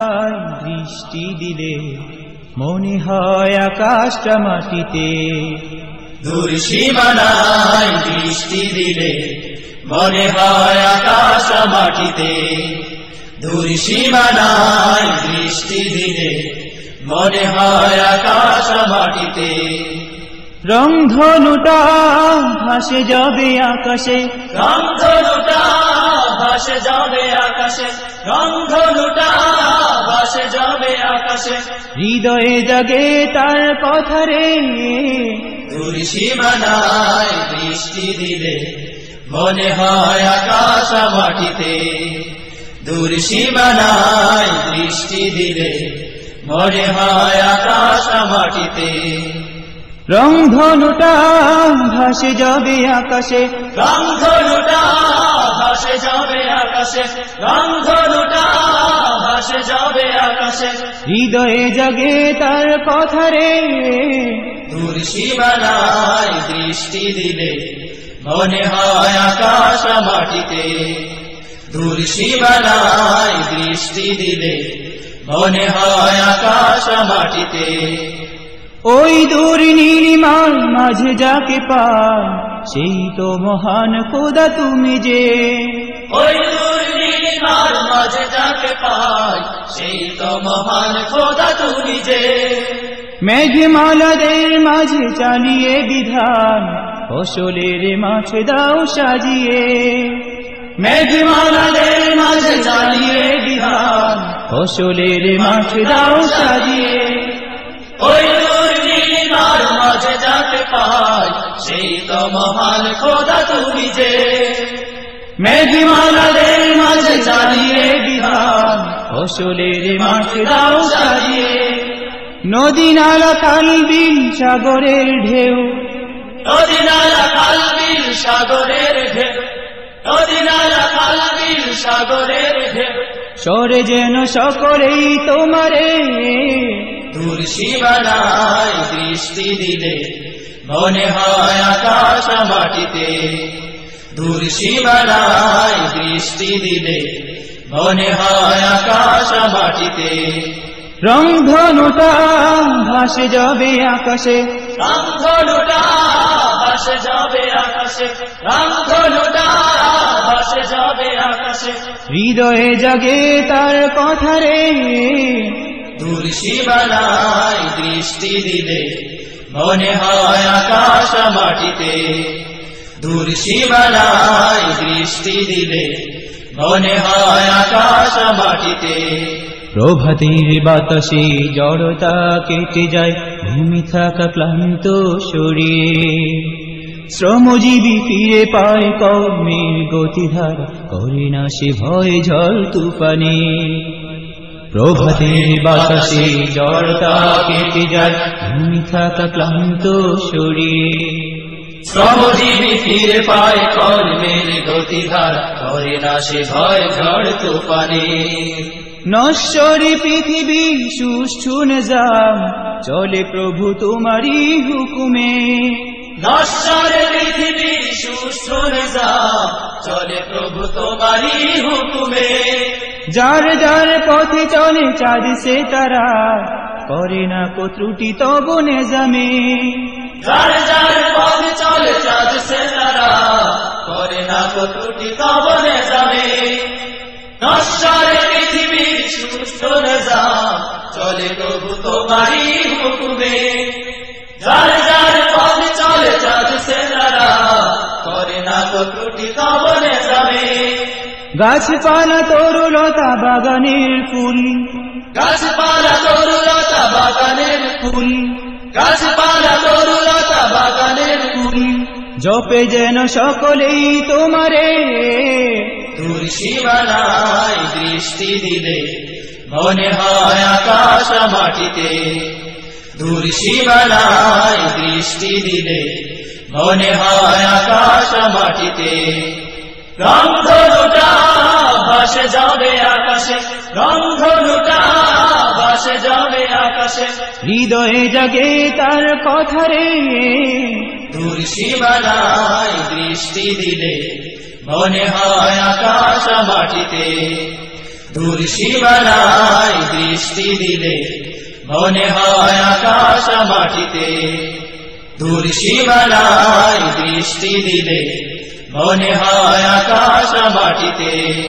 দৃষ্টি দিলে মনে হয় আকাশটা মাটিতে। দূর সীমানায় দৃষ্টি দিলে মনে হয় আকাশ মাটিতে। দূর সীমানায় দৃষ্টি দিলে মনে হয় আকাশ মাটিতে। রংধনুটা ভাসে যাবে আকাশে। রংধনুটা ভাসে যাবে আকাশে। রংধনুটা ভাসে আকাশে। হৃদয়ে জাগে তার কথা রে। সীমানায় দৃষ্টি দিলে মনে হয় আকাশ মাটিতে। দূর সীমানায় দৃষ্টি দিলে মনে হয় আকাশ মাটিতে। রংধনুটা ভাসে যাবে আকাশে। রংধনুটা ভাসে যাবে আকাশে। রংধনুটা ভাসে যাবে আকাশে। হৃদয়ে জাগে তার কথা রে। দূর সীমানায় দৃষ্টি দিলে মনে হয় আকাশ মাটিতে। দূর সীমানায় দৃষ্টি দিলে মনে হয় আকাশ মাটিতে। ওই দূর নীলিমার মাঝে যাকে পায় সেই তো মহান খোদা তুমি যে। ওই দূর পাই সেই তো মহান খোদা তুমি যে। মেঘমালাদের মাঝে চালিয়ে বিধান ফসলের মাছ দাও সাজিয়ে। মেঘমালাদের মাঝে চালিয়ে বিধান ফসলের মাছ দাও সাজিয়ে। ওই নীলিমার মাঝে পাই সেই তো মহান খোদা তুমি যে। মেঘমালাদের মাঝে ফসলের মাছ দাও সাজিয়ে নদী নালা খাল বিল সাগরের ঢেউ। নদী নালা কালবিল সাগরের ঢেউ। নদী নালা কালবিল সাগরের ঢেউ। সরে যেন সকলেই তোমারে। দূর সীমানায় দৃষ্টি দিলে মনে হয় আকাশ মাটিতে। দূর সীমানায় দৃষ্টি দিলে মনে হয় আকাশ মাটিতে। রংধনুটা ভাসে যাবে আকাশে। রামধনুটা ভাসে যাবে আকাশে। রামধনুটা ভাসে যাবে আকাশে। হৃদয়ে জাগে তার কথা রে। দূর সীমানায় দৃষ্টি দিলে মনে হয় আকাশ মাটিতে। দূর সীমানায় দৃষ্টি দিলে মনে হয় আকাশ মাটিতে প্রভাতের বাতাসে জড়তা কেটে যায়, ভূমি থাকা ক্লান্ত শরীর। শ্রমজীবী ফিরে পায় কর্মের গতিধারা, করে না সে ভয় ঝড় তুফানে। প্রভাতের বাতাসে জড়তা কেটে যায়, ভূমি থাকা ক্লান্ত শরীর। শ্রমজীবী ফিরে পায় কর্মের গতিধারা। করে না সে ভয় ঝড় তুফানে। নশ্বরী পৃথিবী সুষ্ঠু নিজাম। চলে প্রভু তোমারই হুকুমে। নশ্বরে পৃথিবী সুস্থ নিজাম। চলে প্রভু তোমারই হুকুমে। যার যার পথে চলে চাঁদ সে তারা। করে না কো ত্রুটি তব নেজামে। যার যার পথ চলে চাঁদ সে তারা করে না কতটি কবনে যাবে। নশ্বরে পৃথিবী সুস্থ নিজাম চলে প্রভু তোমারই হুকুমে। যার যার পথ চলে চাঁদ সে তারা করে না কতটি কবনে যাবে। গাছপালা তরুলতা বাগানের ফুল। গাছপালা তরুলতা বাগানের ফুল। গাছপালা তরুলতা বাগানের ফুল। জপে যেন সকলেই তোমারে। দূর সীমানায় দৃষ্টি দিলে মনে হয় আকাশ মাটিতে। দূর সীমানায় দৃষ্টি দিলে মনে হয় আকাশ মাটিতে। রংধনুটা ভাসে যাবে আকাশে রংধনুটা ভাসে যাবে আকাশে। হৃদয়ে জাগে তার কথা রে। দূর সীমানায় দৃষ্টি দিলে মনে হয় আকাশ মাটিতে। দূর সীমানায় দৃষ্টি দিলে মনে হয় আকাশ মাটিতে। দূর সীমানায় দৃষ্টি দিলে মনে হয় আকাশ মাটিতে।